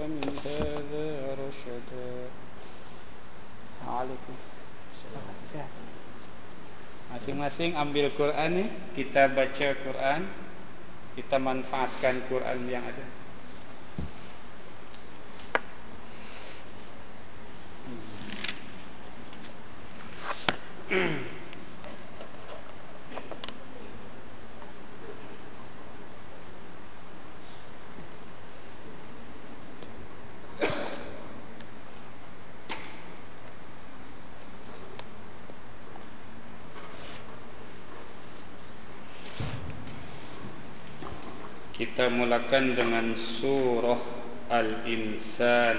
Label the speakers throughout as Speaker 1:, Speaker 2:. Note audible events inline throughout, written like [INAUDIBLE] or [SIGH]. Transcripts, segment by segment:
Speaker 1: من هذا رشدا Assalamualaikum Sehat Masing-masing ambil Quran ni Kita baca Quran Kita manfaatkan Quran yang ada Mulakan dengan surah Al-Insan.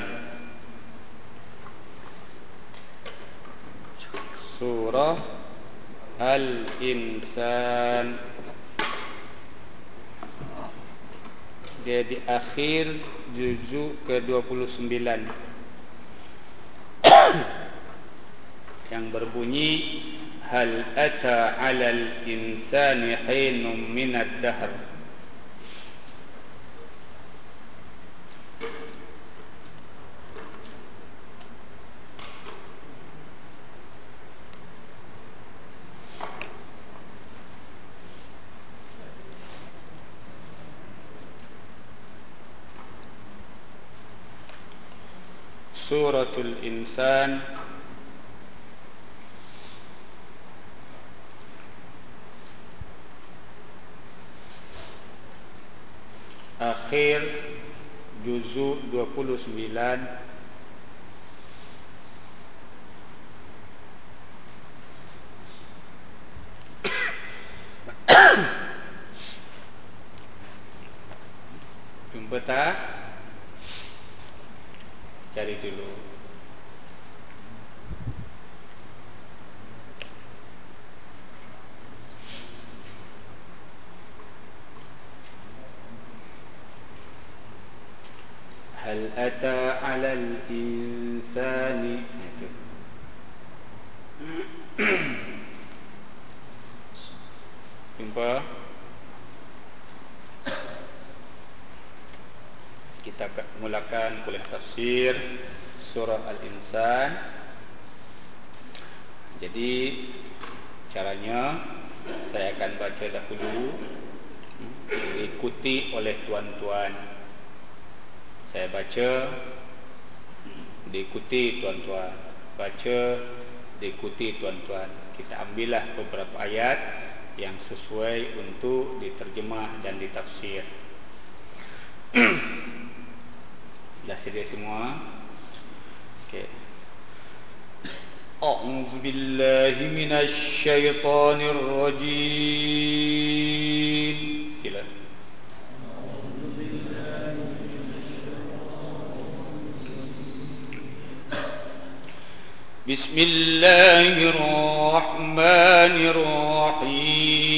Speaker 1: Surah Al-Insan. Dia di akhir juzuk ke-29. [COUGHS] Yang berbunyi Hal ata alal insani hinum minad dahr Insan Akhir Juzuk 29 Jumpa tak? cari dulu hal ata alal insani itu jumpa kita mulakan kuliah tafsir surah Al-Insan. Jadi caranya saya akan baca dahulu diikuti oleh tuan-tuan. Saya baca diikuti tuan-tuan. Baca diikuti tuan-tuan. Kita ambillah beberapa ayat yang sesuai untuk diterjemah dan ditafsir. [CLEARS THROAT] Dah sedia semua. Okey أعوذ بالله من الشيطان الرجيم سلام بسم الله الرحمن الرحيم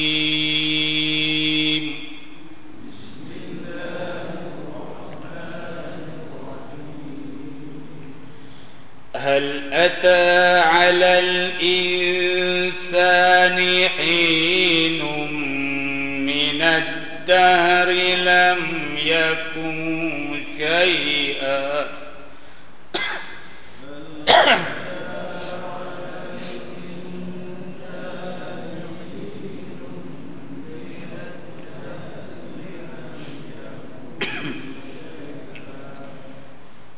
Speaker 1: أتى على الإنسان حين من الدهر لم يكن شيئا.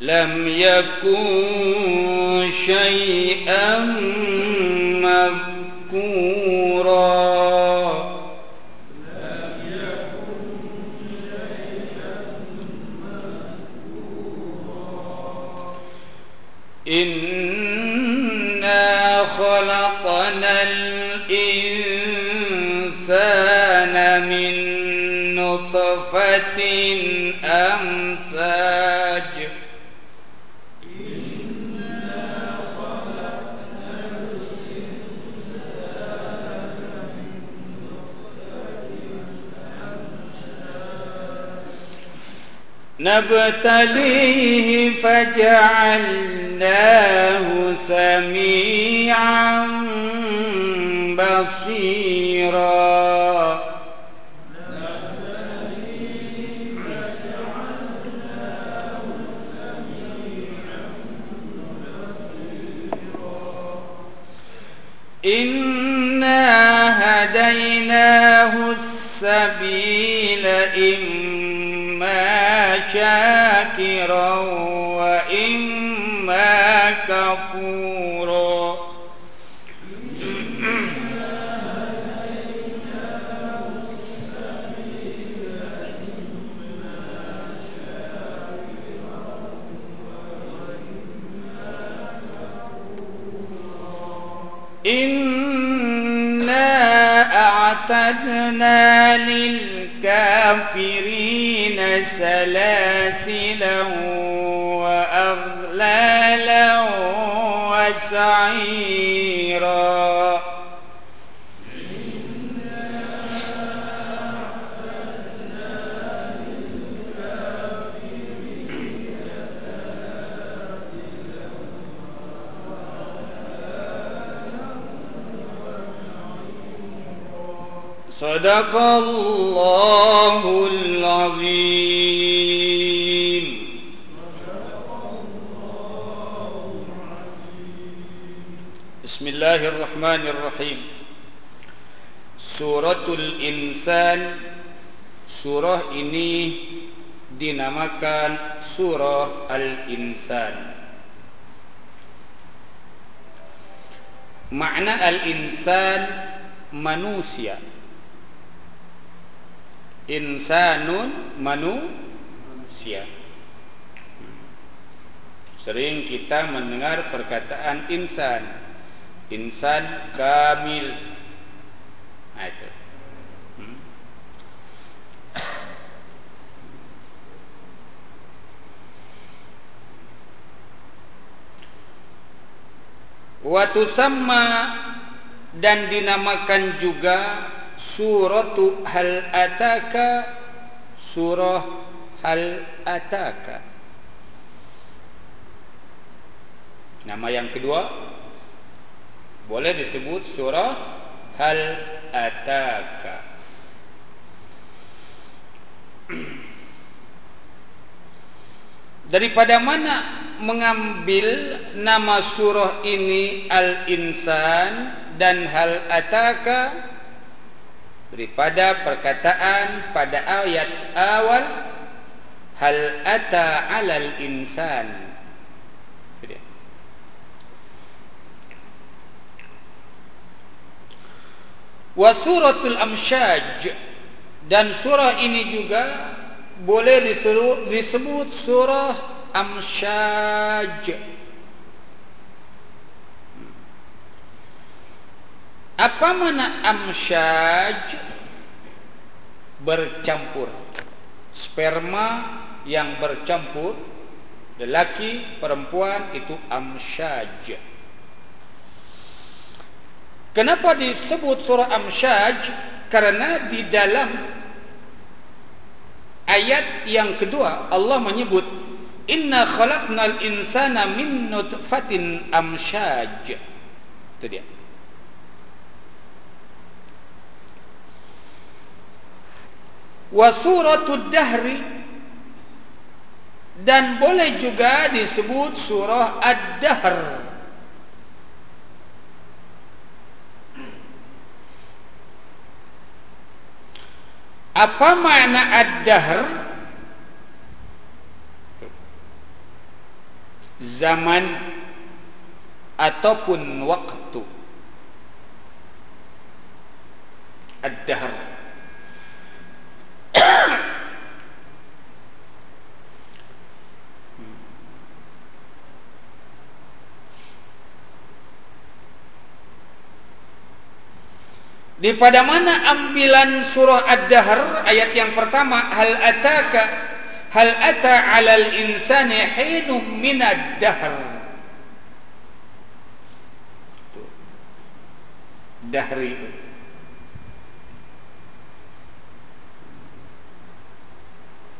Speaker 1: لم يكن شيئا مذكورا. إنا خلقنا الإنسان من نطفة أمثاج نبتليه فجعلناه سميعا بصيرا. إنا هديناه السبيل إما شاكرا وإما كفورا. إنا أعتدنا للكافرين سلاسلا وأغلالا وسعيرا. صدق الله العظيم. بسم الله الرحمن الرحيم. سورة الإنسان سورة ini dinamakan سورة الإنسان. معنى الإنسان manusia. Insanun manusia. Sering kita mendengar perkataan insan. Insan kamil. Nah, itu. Hmm. Watu sama dan dinamakan juga suratu hal ataka. Surah hal ataka. Nama yang kedua boleh disebut surah hal ataka. Daripada mana mengambil nama surah ini al-insan dan hal ataka daripada perkataan pada ayat awal hal ata alal insan? Wa suratul amsyaj dan surah ini juga boleh disebut surah amsyaj Apa mana amsyaj? Bercampur. Sperma yang bercampur lelaki perempuan itu amsyaj. Kenapa disebut surah amsyaj? Karena di dalam ayat yang kedua Allah menyebut inna khalaqnal insana min nutfatin amsyaj. Itu dia. Wa suratul dahri. Dan boleh juga disebut surah ad-dahr. Apa makna ad-dahr? Zaman ataupun waktu. Ad-dahr Di pada mana ambilan surah Ad-Dahr ayat yang pertama hal ataka hal ata 'alal insani hinum min ad-dahr Dahri.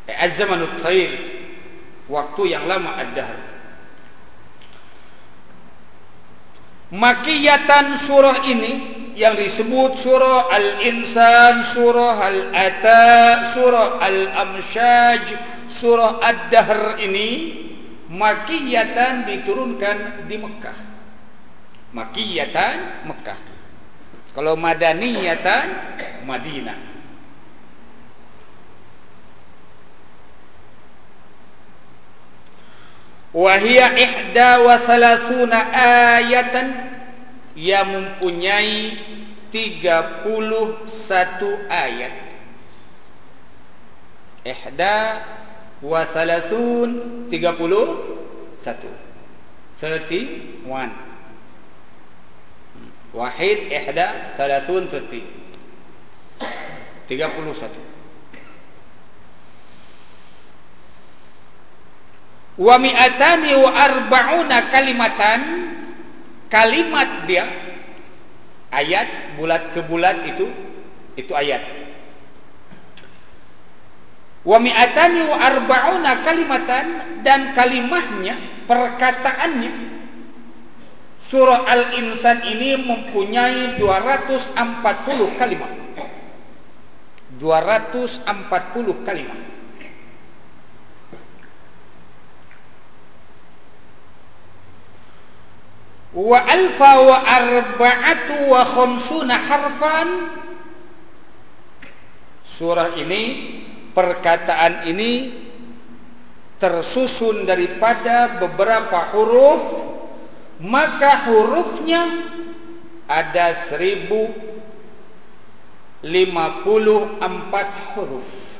Speaker 1: Eh, Az-zamanut tayr waktu yang lama Ad-Dahr. Makiyatan surah ini yang disebut surah Al-Insan, surah Al-Ata, surah Al-Amshaj, surah Ad-Dahr ini makiyatan diturunkan di Mekah. Makiyatan Mekah. Kalau madaniyatan Madinah. Wahia ihda wa thalathuna ayatan yang mempunyai 31 ayat. Ihda wa thalathun 31. 31. Wahid ihda thalathun 30. 31. wa mi'atani wa arba'una kalimatan kalimat dia ayat bulat ke bulat itu itu ayat. Wa mi'atani wa arba'una kalimatan dan kalimahnya perkataannya surah al-insan ini mempunyai 240 kalimat 240 kalimat wa alfa wa arba'atu wa khamsuna harfan. Surah ini perkataan ini tersusun daripada beberapa huruf. Maka hurufnya ada seribu lima puluh empat huruf.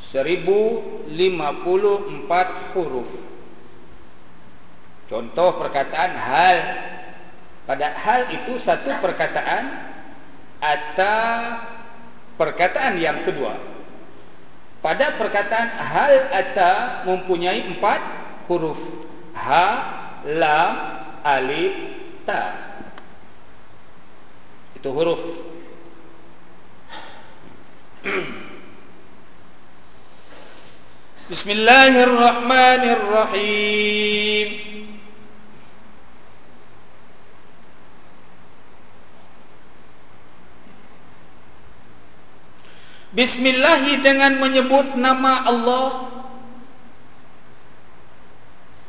Speaker 1: Seribu lima puluh empat huruf Contoh perkataan hal pada hal itu satu perkataan atau perkataan yang kedua. Pada perkataan hal atau mempunyai empat huruf ha, lam, alif, ta. Itu huruf. [CLEARS THROAT] Bismillahirrahmanirrahim. Bismillahi dengan menyebut nama Allah.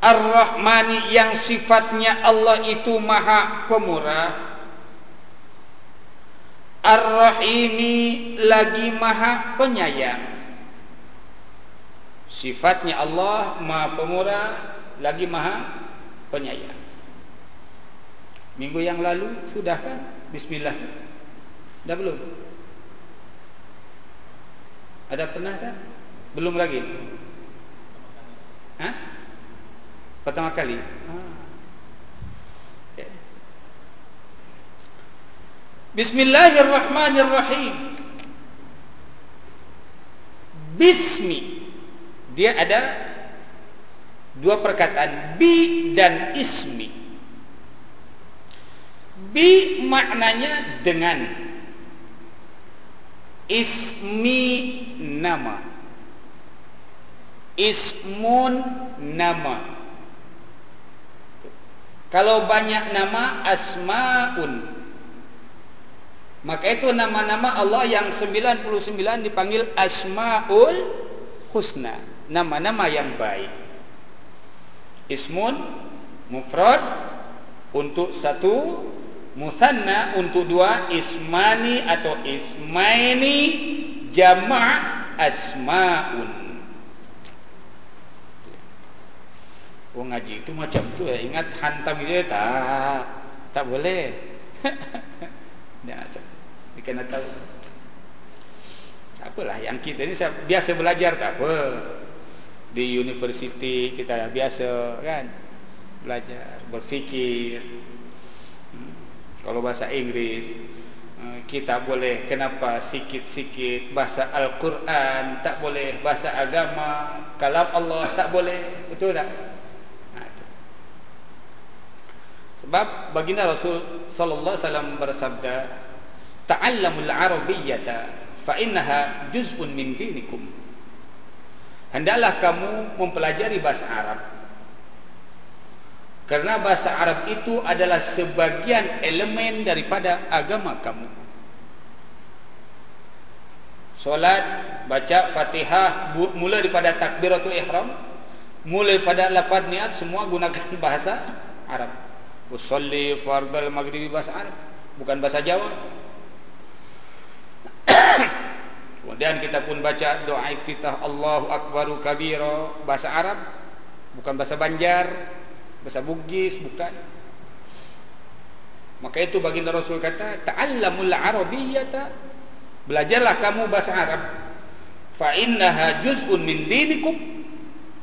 Speaker 1: Ar-Rahmani yang sifatnya Allah itu maha pemurah. Ar-Rahimi lagi maha penyayang. Sifatnya Allah maha pemurah lagi maha penyayang. Minggu yang lalu sudah kan Bismillah. Dah belum? Ada pernah tak? Belum lagi. Hah? Pertama kali. Ha. Bismillahirrahmanirrahim. Bismi. Dia ada dua perkataan bi dan ismi. Bi maknanya dengan ismi nama. Ismun nama. Kalau banyak nama asmaun. Maka itu nama-nama Allah yang 99 dipanggil asmaul husna. Nama-nama yang baik. Ismun mufrad untuk satu Musanna untuk dua ismani atau ismaini jama' asmaun. Oh ngaji itu macam tu ya. Ingat hantam dia tak tak boleh. [LAUGHS] Ya macam tu. Dia kena tahu. Tak apalah yang kita ni biasa belajar tak apa. Di universiti kita biasa kan belajar berfikir kalau bahasa Inggris eh, kita boleh kenapa sikit-sikit bahasa Al-Quran tak boleh bahasa agama kalam Allah tak boleh betul tak? Ha, sebab baginda Rasul sallallahu alaihi wasallam bersabda ta'allamul arabiyyata fa innaha juz'un min dinikum. Hendaklah kamu mempelajari bahasa Arab Karena bahasa Arab itu adalah sebagian elemen daripada agama kamu. Solat, baca Fatihah, mula daripada takbiratul ihram, mula daripada lafaz niat semua gunakan [LAUGHS] bahasa Arab. Usolli fardal maghribi bahasa Arab. bukan bahasa Jawa. [COUGHS] Kemudian kita pun baca doa iftitah Allahu Akbaru Kabira bahasa Arab bukan bahasa Banjar, bahasa Bugis bukan. Maka itu baginda Rasul kata, "Ta'allamul Arabiyyata." Belajarlah kamu bahasa Arab. Fa innaha juz'un min dinikum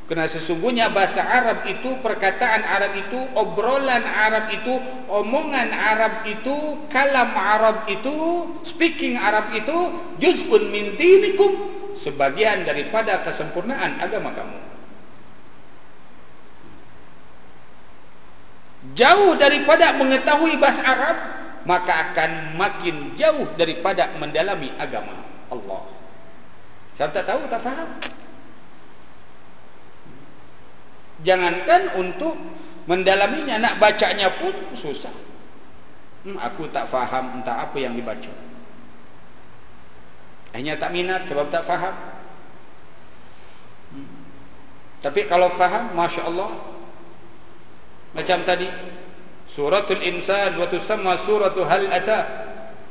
Speaker 1: Karena sesungguhnya bahasa Arab itu, perkataan Arab itu, obrolan Arab itu, omongan Arab itu, kalam Arab itu, speaking Arab itu, juz'un min dinikum, sebagian daripada kesempurnaan agama kamu. Jauh daripada mengetahui bahasa Arab, maka akan makin jauh daripada mendalami agama Allah. Saya tak tahu, tak faham. Jangankan untuk mendalaminya, nak bacanya pun susah. Hmm, aku tak faham entah apa yang dibaca. Hanya tak minat sebab tak faham. Hmm. Tapi kalau faham, Masya Allah. Macam tadi, Suratul Insan, waktu sama suratul Hal Ata.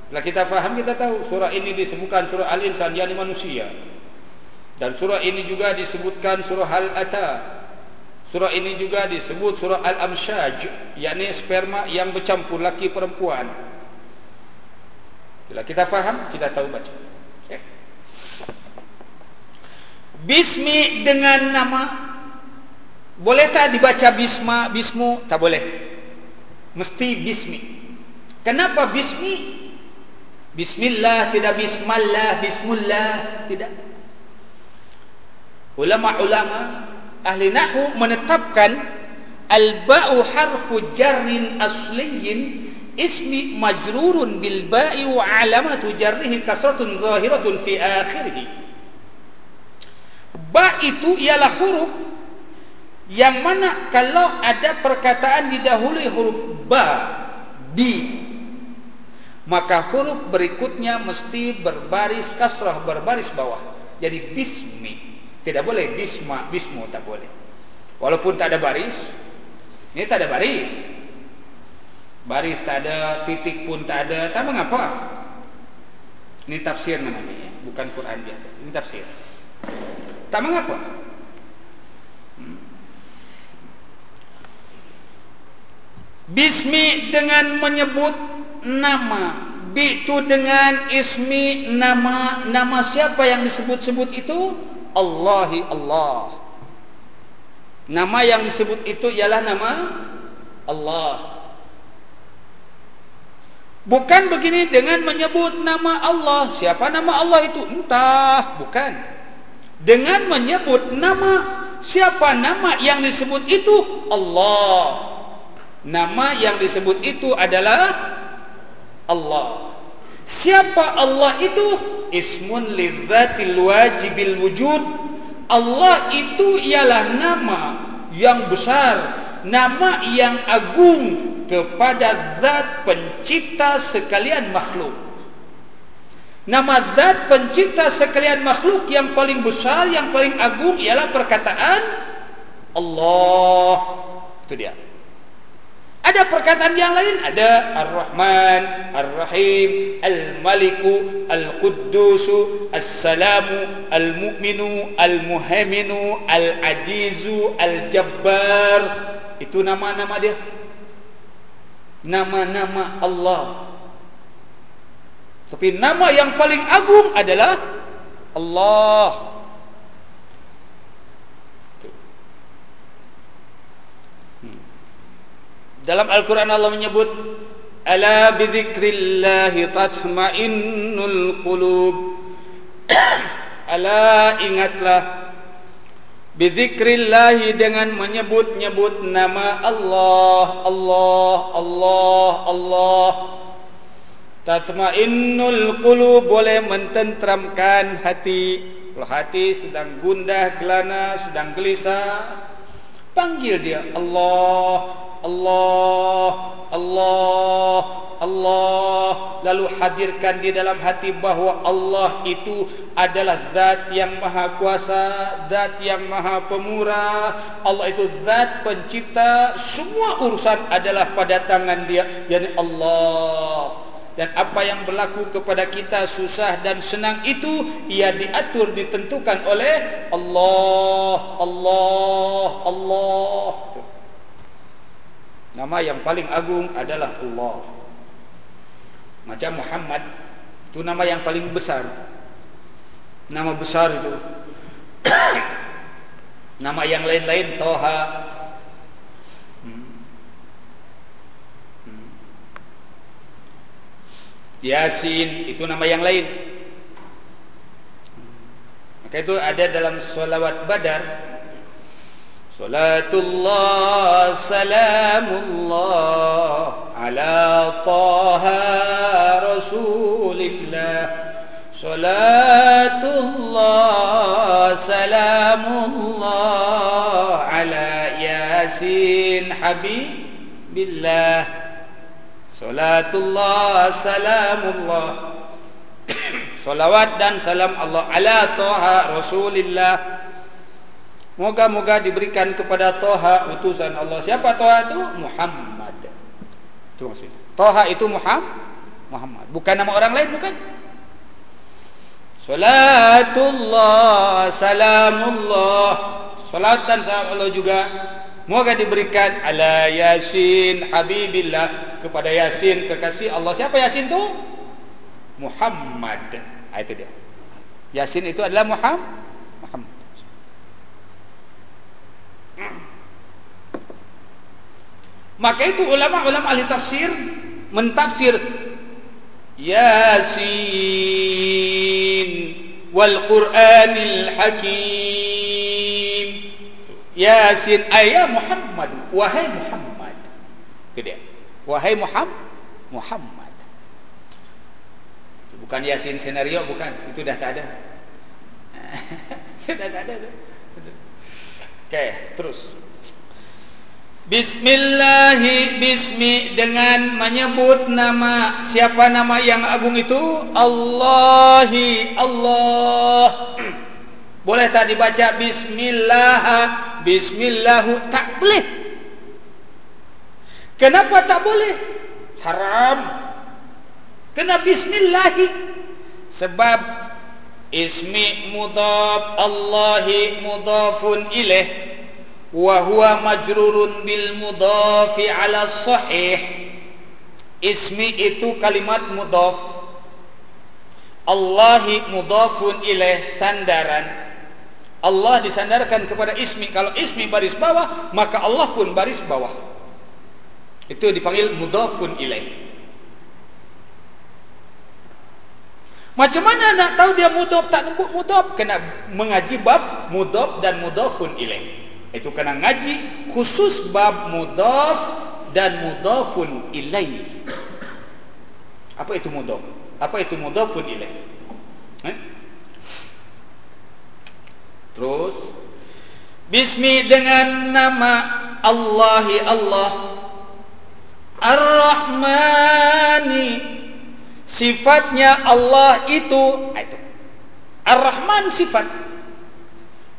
Speaker 1: Bila kita faham, kita tahu. Surah ini disebutkan surah Al-Insan, yang manusia. Dan surah ini juga disebutkan surah Hal Ata. Surah ini juga disebut surah Al-Amshaj yakni sperma yang bercampur laki perempuan. Bila kita faham, kita tahu baca. Okay. Bismi dengan nama boleh tak dibaca bisma, bismu? Tak boleh. Mesti bismi. Kenapa bismi? Bismillah tidak bismallah, bismullah tidak. Ulama-ulama ahli nahwu menetapkan al-ba'u harfu jarrin asliyin ismi majrurun bil ba'i wa alamatu jarrihi kasratun zahiratun fi akhirih ba itu ialah huruf yang mana kalau ada perkataan didahului huruf ba bi maka huruf berikutnya mesti berbaris kasrah berbaris bawah jadi bismi tidak boleh bisma, bismu tak boleh. Walaupun tak ada baris. Ini tak ada baris. Baris tak ada, titik pun tak ada. Tak mengapa. Ini tafsir namanya. Ya? Bukan Quran biasa. Ini tafsir. Tak mengapa. Bismi dengan menyebut nama. Bi itu dengan ismi nama. Nama siapa yang disebut-sebut itu? Allahi Allah. Nama yang disebut itu ialah nama Allah. Bukan begini dengan menyebut nama Allah. Siapa nama Allah itu? Entah, bukan. Dengan menyebut nama siapa nama yang disebut itu? Allah. Nama yang disebut itu adalah Allah. Siapa Allah itu? Ismun lidzatil wajibil wujud. Allah itu ialah nama yang besar, nama yang agung kepada zat pencipta sekalian makhluk. Nama zat pencipta sekalian makhluk yang paling besar, yang paling agung ialah perkataan Allah. Itu dia. Ada perkataan yang lain ada Ar-Rahman, Ar-Rahim, Al-Maliku, Al-Quddusu, As-Salamu, Al-Mu'minu, Al-Muhaiminu, Al-Ajizu, Al-Jabbar. Itu nama-nama dia. Nama-nama Allah. Tapi nama yang paling agung adalah Allah. Dalam Al-Quran Allah menyebut Ala bizikrillahi tatma'innul qulub. [COUGHS] Ala ingatlah. Bizikrillahi dengan menyebut-nyebut nama Allah Allah Allah Allah. Tatma'innul qulub boleh mententramkan hati. Kalau hati sedang gundah gelana Sedang gelisah Panggil dia Allah Allah Allah Allah. Lalu hadirkan di dalam hati bahawa Allah itu adalah zat yang maha kuasa zat yang maha pemurah. Allah itu zat pencipta. Semua urusan adalah pada tangan dia yakni Allah. Dan apa yang berlaku kepada kita susah dan senang itu ia diatur ditentukan oleh Allah Allah Allah nama yang paling agung adalah Allah. Macam Muhammad itu nama yang paling besar. Nama besar itu [COUGHS] nama yang lain-lain Toha. Yasin itu nama yang lain. Maka itu ada dalam solawat Badar. Salatullah salamullah ala taha rasulillah. Salatullah salamullah ala yasin habibillah. Salatullah salamullah Salawat dan salam Allah ala Toha Rasulillah Moga-moga diberikan kepada Toha utusan Allah Siapa Toha itu? Muhammad Itu maksudnya Toha itu Muhammad Muhammad Bukan nama orang lain bukan Salatullah salamullah Salat dan salam Allah juga Moga diberikan ala Yasin Habibillah kepada Yasin kekasih Allah. Siapa Yasin tu? Muhammad. Ha, itu dia. Yasin itu adalah. Muhammad. Maka itu ulama-ulama ahli tafsir mentafsir Yasin wal Qur'anil Hakim. Yasin ayat Muhammad wahai Muhammad. Dia. Wahai Muhammad Muhammad bukan Yasin senario bukan itu dah tak ada [LAUGHS] dah tak ada tu Okey, terus Bismillahi bismi dengan menyebut nama siapa nama yang agung itu Allahi Allah [CLEARS THROAT] boleh tak dibaca bismillah bismillahu tak boleh Kenapa tak boleh? Haram. Kena bismillahi. Sebab ismi mudhaf Allahi mudhafun ilaih wa huwa majrurun bil mudhafi ala sahih. Ismi itu kalimat mudhaf. Allahi mudhafun ilaih sandaran. Allah disandarkan kepada ismi kalau ismi baris bawah maka Allah pun baris bawah itu dipanggil mudhafun ilaih macam mana nak tahu dia mudhaf tak mudhaf kena mengaji bab mudhaf dan mudhafun ilaih itu kena ngaji khusus bab mudhaf dan mudhafun ilaih. Apa itu mudhaf? Apa itu mudhafun ilaih? Eh? terus bismi dengan nama Allahi Allah. Ar-Rahmani. Sifatnya Allah itu ah, itu. Ar-Rahman sifat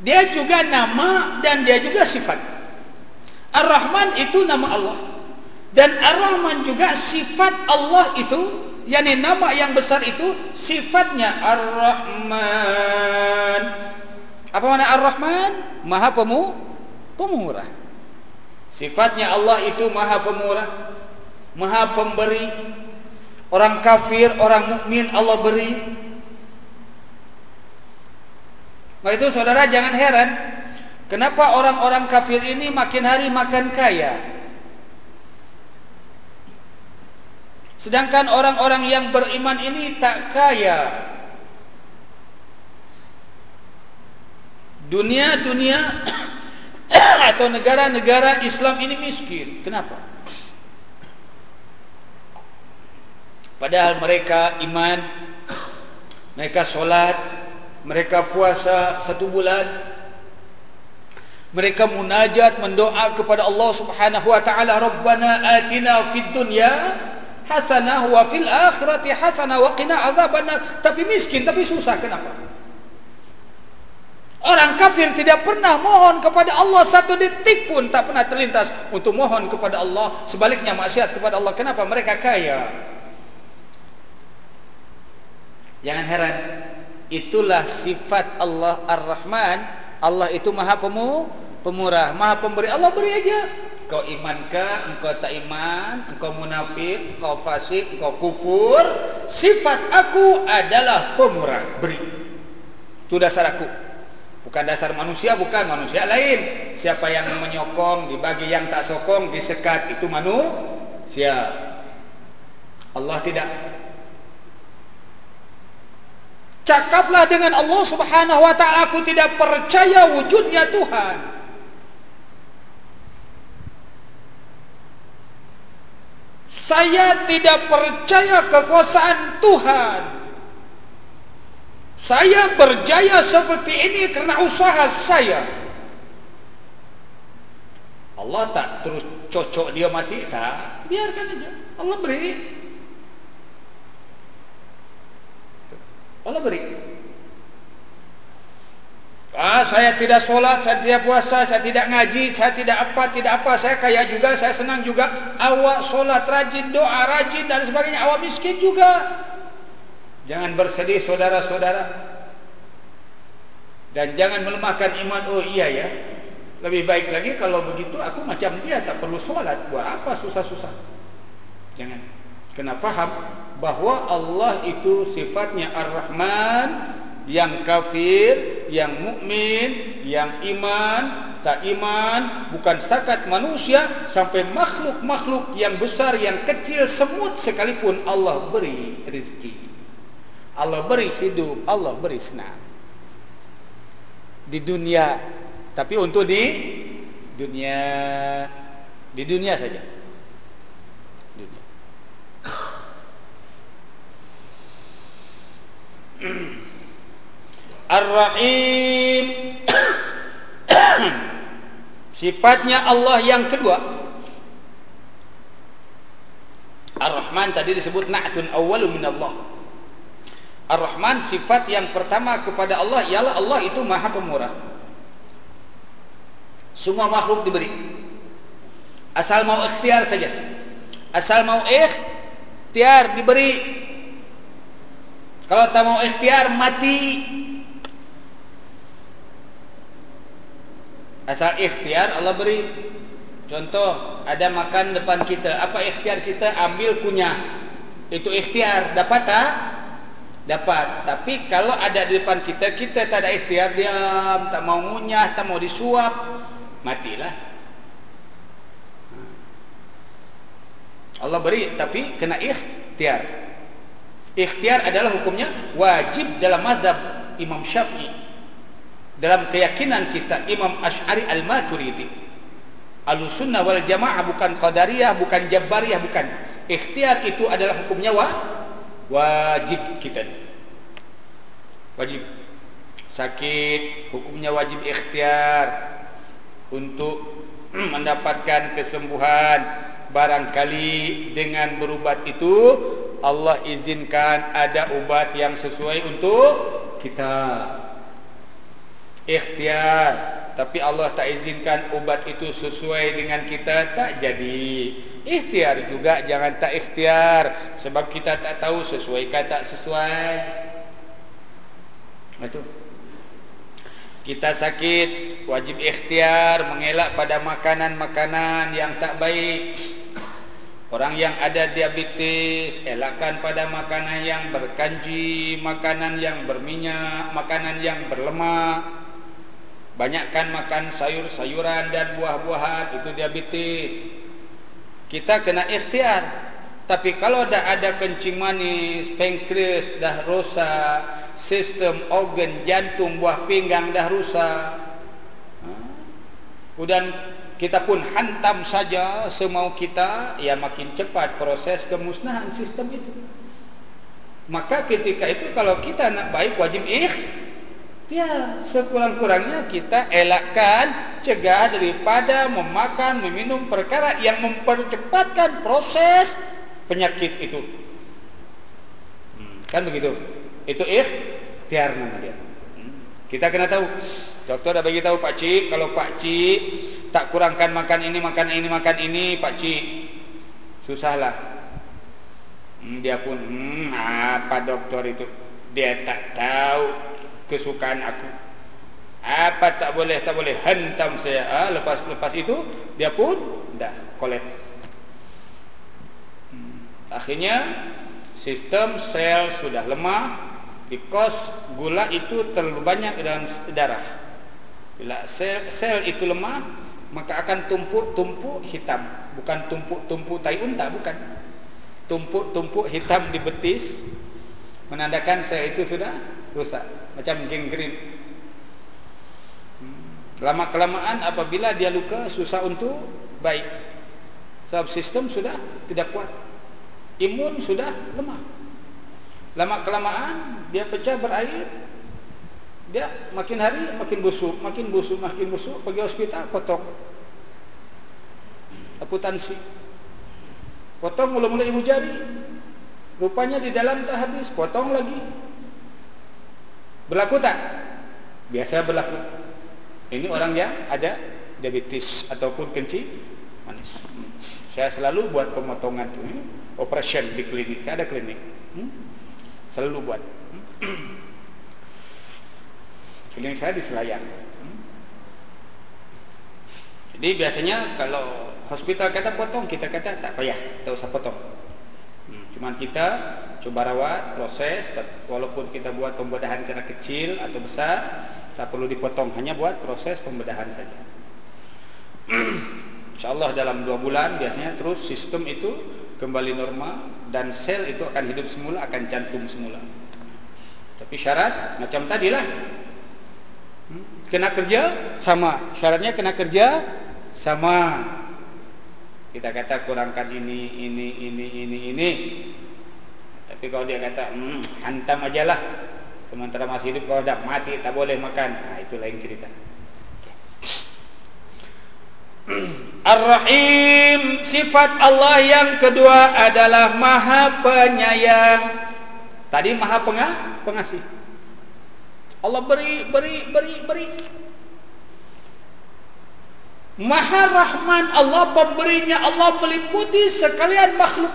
Speaker 1: dia juga nama dan dia juga sifat. Ar-Rahman itu nama Allah. Dan Ar-Rahman juga sifat Allah itu yakni nama yang besar itu sifatnya Ar-Rahman. Apa makna Ar-Rahman? Maha pemu pemurah. Sifatnya Allah itu maha pemurah Maha pemberi. Orang kafir, orang mukmin Allah beri Maka itu saudara jangan heran Kenapa orang-orang kafir ini makin hari makan kaya? Sedangkan orang-orang yang beriman ini tak kaya. Dunia-dunia [COUGHS] Atau negara-negara Islam ini miskin. Kenapa? Padahal mereka iman Mereka solat Mereka puasa satu bulan. Mereka munajat mendoa kepada Allah subhanahu wa ta'ala Rabbana atina fid dunya Hasanah wa fil akhirati hasanah wa qina azabanah Tapi miskin, tapi susah, kenapa? Orang kafir tidak pernah mohon kepada Allah satu detik pun tak pernah terlintas untuk mohon kepada Allah. Sebaliknya maksiat kepada Allah. Kenapa? Mereka kaya. Jangan heran. Itulah sifat Allah Ar-Rahman. Allah itu Maha Pemu, Pemurah, Maha Pemberi. Allah beri aja. Kau imankah, engkau tak iman, engkau munafik, engkau fasik, engkau kufur, sifat aku adalah pemurah, beri. Itu dasar aku. Bukan dasar manusia, bukan manusia lain. Siapa yang menyokong, dibagi yang tak sokong, disekat, itu manusia. Allah tidak Cakaplah dengan Allah Subhanahu wa taala aku tidak percaya wujudnya Tuhan. Saya tidak percaya kekuasaan Tuhan. Saya berjaya seperti ini karena usaha saya. Allah tak terus cocok dia mati tak? Biarkan aja. Allah beri. Allah beri. Ah, saya tidak solat, saya tidak puasa, saya tidak ngaji, saya tidak apa, tidak apa, saya kaya juga, saya senang juga. Awak solat rajin, doa rajin dan sebagainya. Awak miskin juga. Jangan bersedih saudara-saudara. Dan jangan melemahkan iman. Oh iya ya. Lebih baik lagi kalau begitu aku macam dia tak perlu solat. Buat apa susah-susah? Jangan. Kena faham bahwa Allah itu sifatnya Ar-Rahman yang kafir, yang mukmin, yang iman, tak iman, bukan setakat manusia sampai makhluk-makhluk yang besar, yang kecil, semut sekalipun Allah beri rezeki. Allah beri hidup, Allah beri senang. Di dunia, tapi untuk di dunia di dunia saja. Ar-Rahim. Sifatnya Allah yang kedua. Ar-Rahman tadi disebut na'tun awwalu min Allah Ar-Rahman sifat yang pertama kepada Allah ialah Allah itu maha pemurah. Semua makhluk diberi. Asal mau ikhtiar saja. Asal mau ikhtiar diberi kalau tak mau ikhtiar mati. Asal ikhtiar Allah beri. Contoh, ada makan depan kita, apa ikhtiar kita ambil kunyah. Itu ikhtiar, dapat tak? Dapat. Tapi kalau ada di depan kita, kita tak ada ikhtiar, diam, tak mau ngunyah, tak mau disuap, matilah. Allah beri tapi kena ikhtiar. Ikhtiar adalah hukumnya wajib dalam mazhab Imam Syafi'i. Dalam keyakinan kita Imam Ash'ari Al-Maturidi. Al-Sunnah wal Jamaah bukan Qadariyah, bukan Jabariyah, bukan. Ikhtiar itu adalah hukumnya wa wajib kita. Wajib. Sakit, hukumnya wajib ikhtiar untuk [CLEARS THROAT] mendapatkan kesembuhan barangkali dengan berubat itu Allah izinkan ada ubat yang sesuai untuk kita. Ikhtiar. Tapi Allah tak izinkan ubat itu sesuai dengan kita tak jadi. Ikhtiar juga jangan tak ikhtiar. Sebab kita tak tahu sesuai ke tak sesuai. Itu. Kita sakit wajib ikhtiar mengelak pada makanan-makanan yang tak baik Orang yang ada diabetes elakkan pada makanan yang berkanji, makanan yang berminyak, makanan yang berlemak. Banyakkan makan sayur-sayuran dan buah-buahan itu diabetes. Kita kena ikhtiar. Tapi kalau dah ada kencing manis, pankreas dah rosak, sistem organ jantung buah pinggang dah rusak. Ha? Kemudian kita pun hantam saja semau kita ya makin cepat proses kemusnahan sistem itu. Maka ketika itu kalau kita nak baik wajib ikh ya sekurang-kurangnya kita elakkan cegah daripada memakan meminum perkara yang mempercepatkan proses penyakit itu. Hmm, kan begitu? Itu ikh tiar nama dia. Hmm, kita kena tahu. Doktor dah bagi tahu pak cik kalau pak cik tak kurangkan makan ini makan ini makan ini pak cik. Susahlah. Hmm, dia pun hmm, apa doktor itu? Dia tak tahu kesukaan aku. Apa tak boleh tak boleh hentam saya. Ah, lepas lepas itu dia pun dah kolep hmm. akhirnya sistem sel sudah lemah because gula itu terlalu banyak dalam darah. Bila sel sel itu lemah maka akan tumpuk-tumpuk hitam. Bukan tumpuk-tumpuk tai unta bukan. Tumpuk-tumpuk hitam di betis. Menandakan saya itu sudah rusak. Macam gangren hmm. lama kelamaan apabila dia luka susah untuk baik. Sebab sistem sudah tidak kuat. Imun sudah lemah. Lama kelamaan dia pecah berair dia makin hari makin busuk makin busuk makin busuk pergi hospital potong akuntansi potong mula-mula ibu jari Rupanya di dalam tak habis, potong lagi. Berlaku tak? Biasa berlaku. Ini orang yang ada diabetes ataupun kencing manis. Saya selalu buat pemotongan tu, eh? operation di klinik. Saya ada klinik. Hmm? Selalu buat. Hmm? klinik saya di Selayar. Hmm? Jadi biasanya kalau hospital kata potong, kita kata tak payah, tak usah potong. Cuma kita coba rawat, proses walaupun kita buat pembedahan secara kecil atau besar, tak perlu dipotong, hanya buat proses pembedahan saja. [CLEARS THROAT] Insyaallah dalam dua bulan biasanya terus sistem itu kembali normal dan sel itu akan hidup semula, akan cantum semula. Tapi syarat macam tadilah. Kena kerja sama, syaratnya kena kerja sama kita kata kurangkan ini, ini, ini, ini, ini. Tapi kalau dia kata, hmm, hantam aja lah. Sementara masih hidup, kalau dah mati, tak boleh makan. Nah, itu lain cerita. [CLEARS THROAT] Ar-Rahim, sifat Allah yang kedua adalah maha penyayang. Tadi maha pengasih. Allah beri, beri, beri, beri. Maha Rahman Allah pemberinya Allah meliputi sekalian makhluk.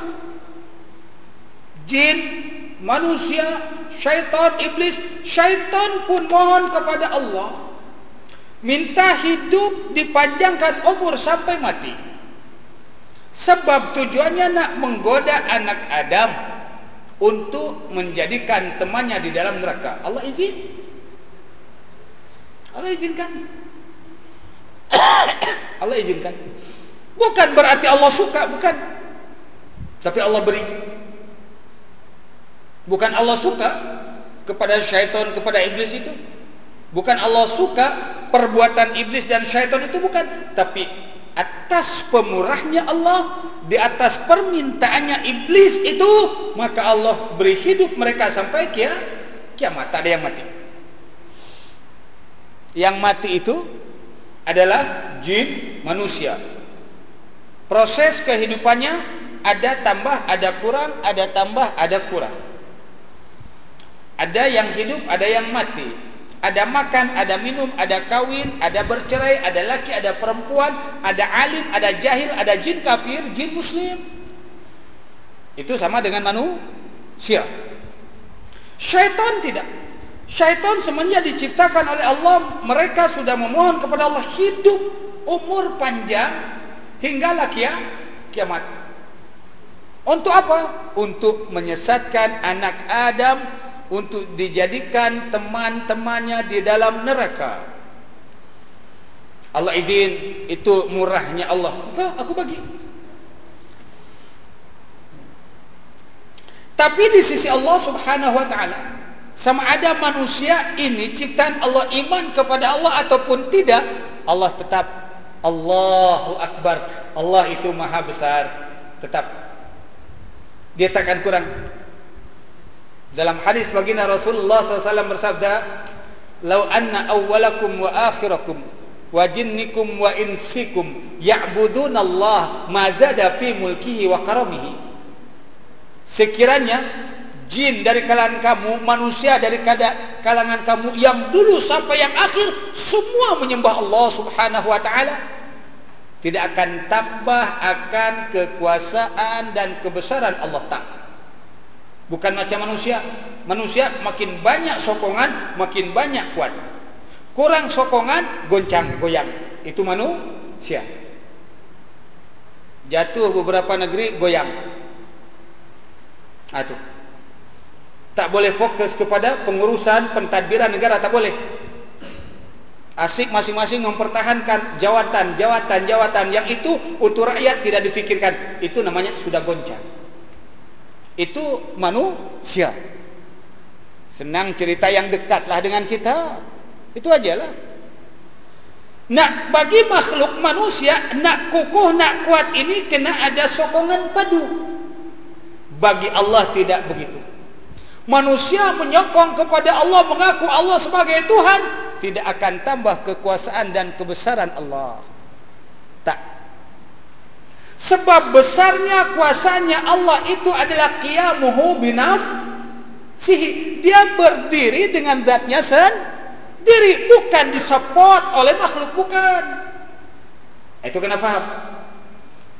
Speaker 1: Jin, manusia, syaitan, iblis Syaitan pun mohon kepada Allah Minta hidup dipanjangkan umur sampai mati. Sebab tujuannya nak menggoda anak Adam Untuk menjadikan temannya di dalam neraka. Allah izin Allah izinkan [COUGHS] Allah izinkan. Bukan berarti Allah suka, bukan. Tapi Allah beri. Bukan Allah suka kepada syaitan, kepada iblis itu. Bukan Allah suka perbuatan iblis dan syaitan itu bukan. Tapi atas pemurahnya Allah, di atas permintaannya iblis itu, maka Allah beri hidup mereka sampai kia, kiamat. Tak ada yang mati. Yang mati itu adalah jin manusia. Proses kehidupannya ada tambah, ada kurang, ada tambah, ada kurang. Ada yang hidup, ada yang mati. Ada makan, ada minum, ada kawin, ada bercerai, ada laki, ada perempuan, ada alim, ada jahil, ada jin kafir, jin muslim. Itu sama dengan manusia. Syaitan tidak. Syaitan semenjak diciptakan oleh Allah. Mereka sudah memohon kepada Allah Hidup umur panjang Hinggalah kia, kiamat. Untuk apa? Untuk menyesatkan anak Adam Untuk dijadikan teman-temannya di dalam neraka. Allah izin Itu murahnya Allah. Maka aku bagi. Tapi di sisi Allah subhanahu wa ta'ala sama ada manusia ini ciptaan Allah iman kepada Allah ataupun tidak Allah tetap. Allahu Akbar. Allah itu maha besar tetap. Dia takkan kurang. Dalam hadis baginda Rasulullah SAW bersabda lau anna awwalakum wa akhirakum wa jinnikum wa insikum ya'budun Allah ma zada fi mulkihi wa karamihi. Sekiranya jin dari kalangan kamu, manusia dari kalangan kamu yang dulu sampai yang akhir semua menyembah Allah Subhanahu wa taala tidak akan tambah akan kekuasaan dan kebesaran Allah Taala. Bukan macam manusia. Manusia makin banyak sokongan, makin banyak kuat. Kurang sokongan, goncang, goyang. Itu manusia. Jatuh beberapa negeri, goyang. Itu. Tak boleh fokus kepada pengurusan pentadbiran negara, tak boleh. Asik masing-masing mempertahankan jawatan, jawatan, jawatan yang itu untuk rakyat tidak difikirkan. Itu namanya sudah goncang. Itu manusia. Senang cerita yang dekatlah dengan kita. Itu aja lah. Nak bagi makhluk manusia, nak kukuh, nak kuat ini kena ada sokongan padu. Bagi Allah tidak begitu. Manusia menyokong kepada Allah, mengaku Allah sebagai Tuhan, tidak akan tambah kekuasaan dan kebesaran Allah. Tak. Sebab besarnya kuasanya Allah itu adalah qiyamuhu binaf sihi. Dia berdiri dengan zatnya sendiri. Bukan disupport oleh makhluk. Bukan. Itu kena faham.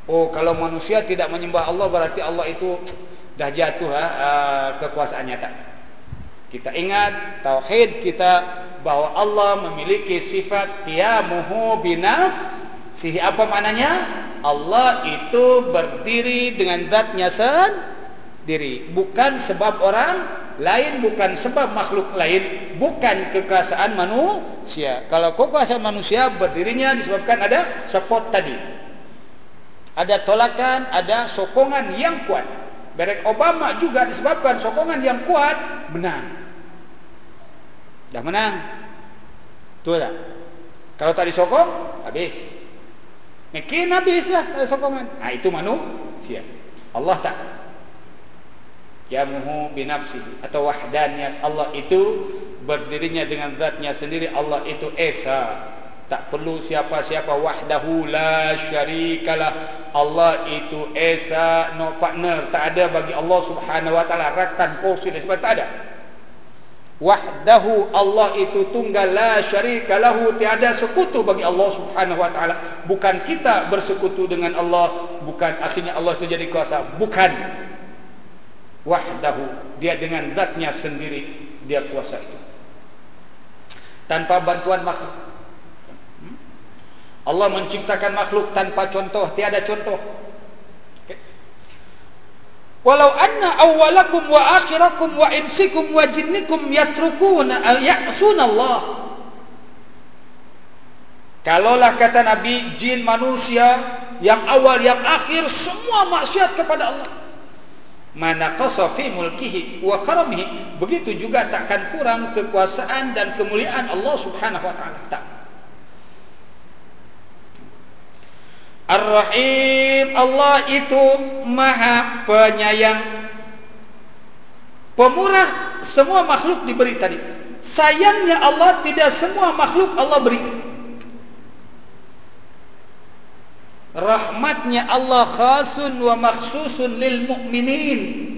Speaker 1: Oh kalau manusia tidak menyembah Allah berarti Allah itu dah jatuh uh, kekuasaannya tak. Kita ingat tauhid kita bahawa Allah memiliki sifat qiyamuhu binaf. Sihi apa maknanya? Allah itu berdiri dengan zatnya sendiri. Bukan sebab orang lain bukan sebab makhluk lain bukan kekuasaan manusia. Kalau kekuasaan manusia berdirinya disebabkan ada support tadi. Ada tolakan ada sokongan yang kuat Barack Obama juga disebabkan sokongan yang kuat menang dah menang betul tak kalau tak disokong habis Mungkin habislah sokongan. Ha, itu manusia. Allah tak. Jamuhu binafsihi atau wahdaniyat Allah itu berdirinya dengan zatnya sendiri Allah itu esa tak perlu siapa-siapa. Wahdahu la syarikalah Allah itu esa no partner. Tak ada bagi Allah Subhanahu wa taala. Rakan kursi dan sebagainya tak ada. Wahdahu Allah itu tunggal la syarika lahu. Tiada sekutu bagi Allah Subhanahu wa taala. Bukan kita bersekutu dengan Allah bukan akhirnya Allah itu jadi kuasa. Bukan. Wahdahu dia dengan zatnya sendiri dia kuasa itu. Tanpa bantuan makhluk? Allah menciptakan makhluk tanpa contoh tiada contoh Walau anna awwalakum wa akhirakum wa insikum wa jinnikum yatrukuna ya'suna Allah. Kalaulah kata Nabi jin manusia yang awal yang akhir semua maksiat kepada Allah. Mana qasafi mulkihi wa karamihi begitu juga takkan kurang kekuasaan dan kemuliaan Allah Subhanahu wa taala. Tak. Ar-Rahim. Allah itu maha penyayang. Pemurah semua makhluk diberi tadi. Sayangnya Allah tidak semua makhluk Allah beri. Rahmatnya Allah khasun wa maksusun lil mu'minin.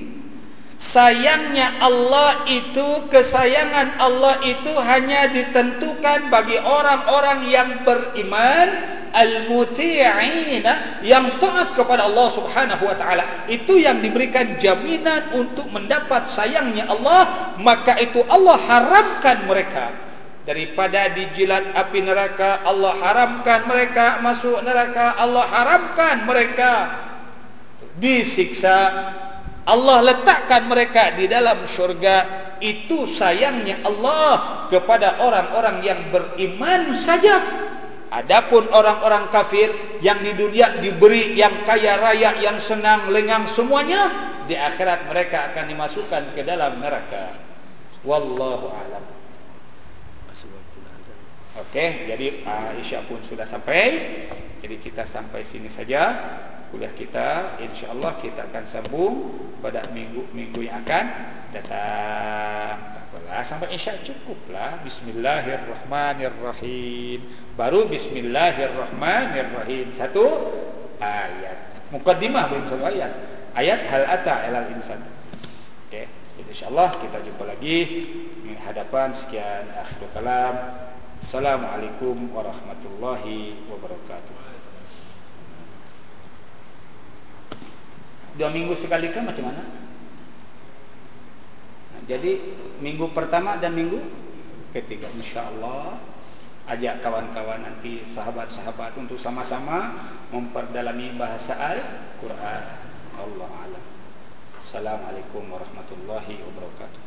Speaker 1: Sayangnya Allah itu Kesayangan Allah itu hanya ditentukan bagi orang-orang yang beriman al-muti'ina yang taat kepada Allah Subhanahu wa taala. Itu yang diberikan jaminan untuk mendapat sayangnya Allah maka itu Allah haramkan mereka. Daripada dijilat api neraka Allah haramkan mereka masuk neraka Allah haramkan mereka disiksa Allah letakkan mereka di dalam syurga. Itu sayangnya Allah kepada orang-orang yang beriman saja Adapun orang-orang kafir yang di dunia diberi yang kaya raya, yang senang, lengang semuanya, di akhirat mereka akan dimasukkan ke dalam neraka. Wallahu a'lam. Okey, jadi uh, Isya pun sudah sampai. Jadi kita sampai sini saja kuliah kita. Insya-Allah kita akan sambung pada minggu-minggu yang akan datang. Lah sampai isya cukuplah. Bismillahirrahmanirrahim. Baru bismillahirrahmanirrahim. Satu ayat. Mukaddimah belum satu ayat. Ayat hal ata ilal insan. Okey jadi insyaallah kita jumpa lagi di hadapan sekian akhir kalam. Assalamualaikum warahmatullahi wabarakatuh dua minggu sekali kan macam mana? Jadi minggu pertama dan minggu ketiga. Insyaallah ajak kawan-kawan nanti sahabat-sahabat untuk sama-sama memperdalami bahasa Al-Quran. Allah alam Assalamualaikum warahmatullahi wabarakatuh